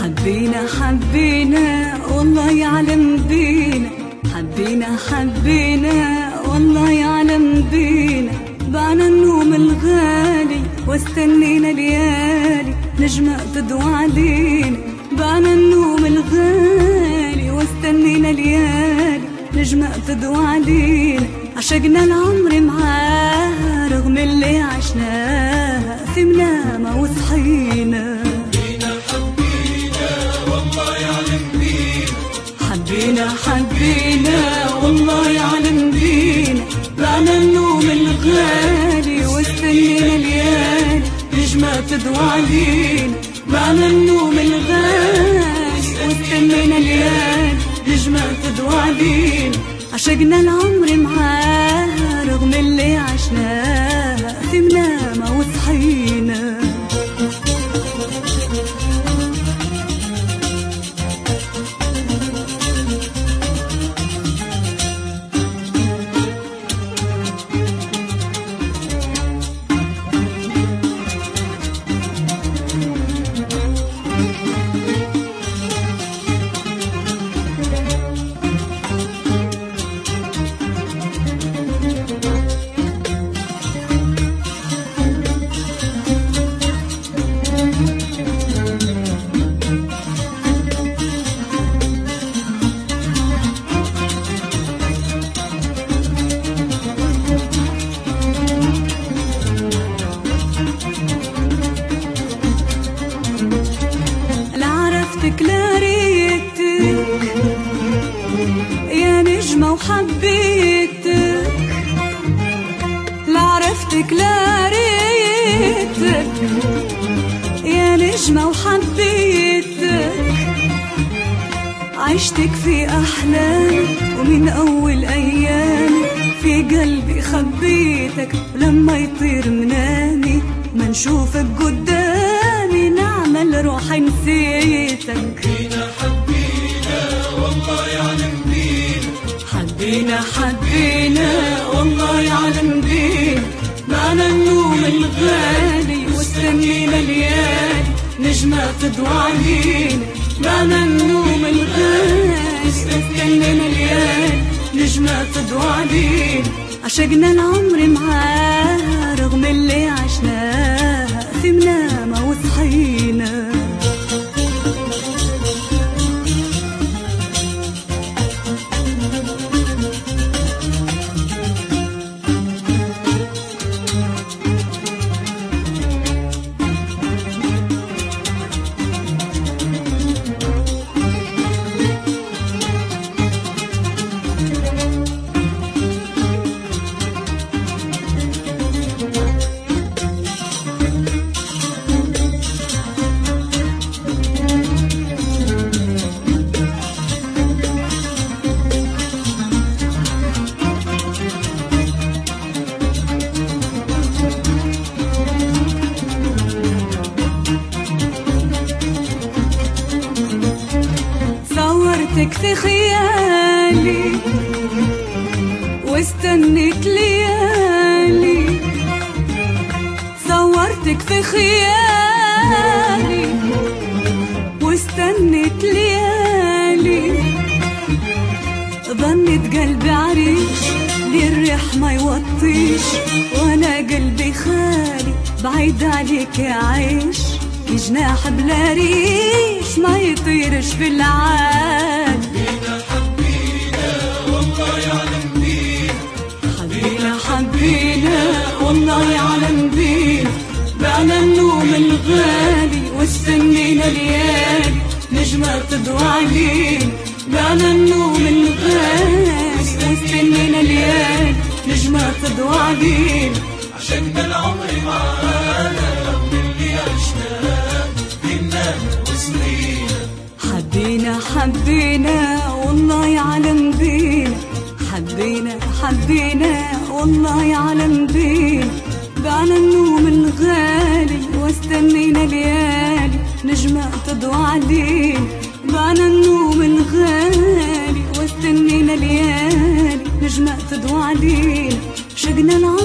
حبينا حبينا والله يعلم بينا حبينا حبينا والله يعلم بينا بعنا النوم الغالي واستنينا ليالي نجمة تدوى علينا بعنا النوم الغالي واستنينا ليالي نجمة تدوى علينا عشقنا العمر معاه رغم اللي عشناه في منامة وصحينا علينا بعنا النوم الغالي واستنينا ليالي نجمة تدوى علينا عشقنا العمر معاه نجمة وحبيتك لا عرفتك لا ريتك. يا نجمة وحبيتك عشتك في أحلامي ومن أول أيامي في قلبي خبيتك ولما يطير منامي ما نشوفك قدامي. نعمل روحي نسيتك. حبينا حبينا والله يعلم بينا معنا النوم الغالي واستنينا ليالي نجمة تدوى علينا معنا النوم الغالي واستنينا ليالي نجمة تدوى علينا عشقنا العمر معاه رغم اللي عشناه. في صورتك في خيالي واستنيت ليالي. صورتك في خيالي واستنيت ليالي. ظنت قلبي عريش للريح ما يوطيش وأنا قلبي خالي بعيد عليك يا عيش. جناح بلا ريش ما يطيرش في العالي نجمة تضوى علينا بعنا النوم الغالي واستنينا ليالي نجمة تضوى علينا عشقنا العمر معانا رغم اللي عشناه بينا وسنينا حبينا حبينا والله يعلم بينا حبينا حبينا والله يعلم بينا بعنا النوم الغالي واستنينا ليالي نجمة تضوى علينا بعنا النوم الغالي واستنينا ليالي نجمة تضوى علينا شقنا العمر